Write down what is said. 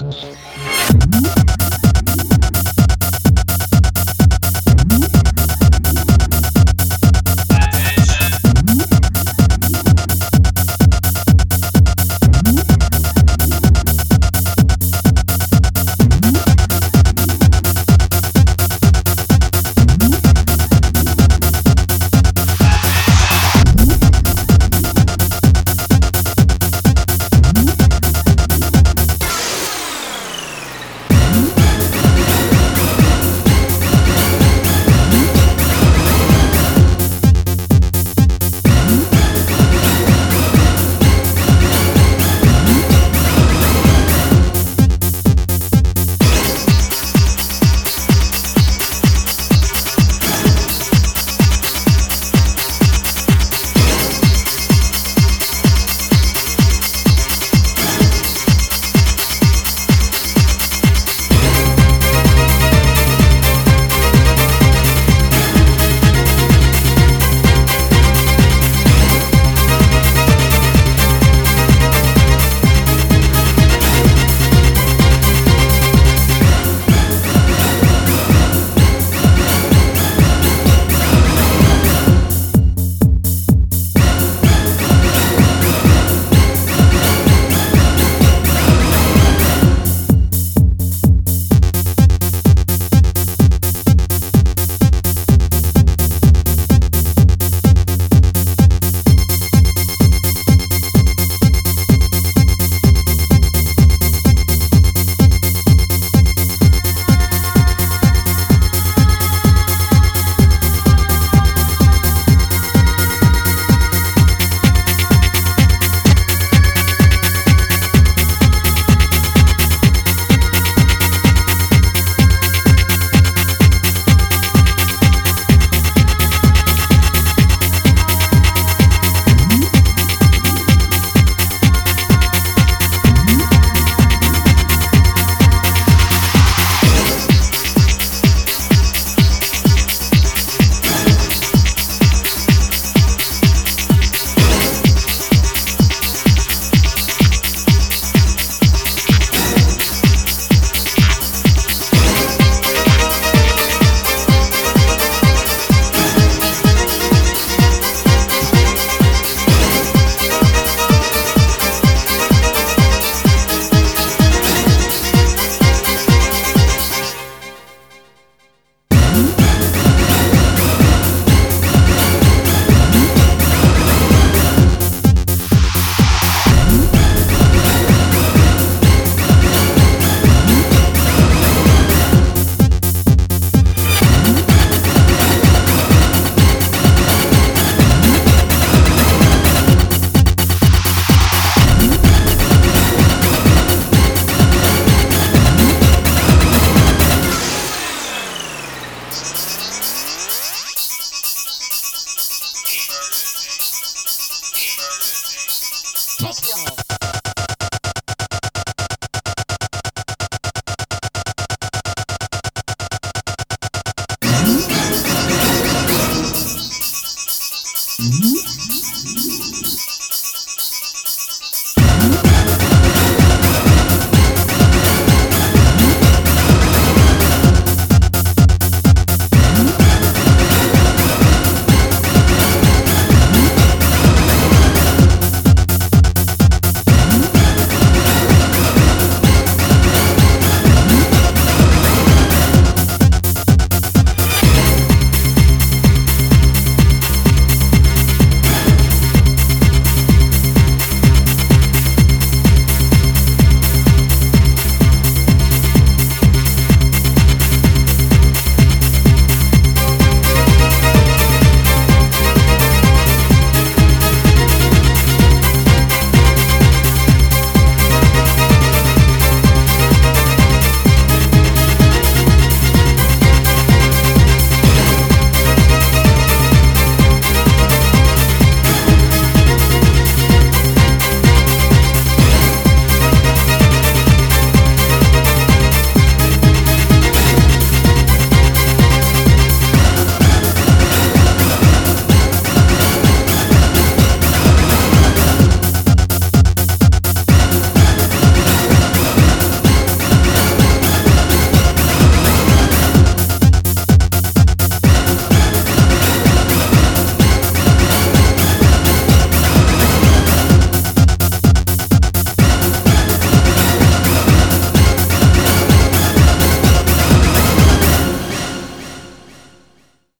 Música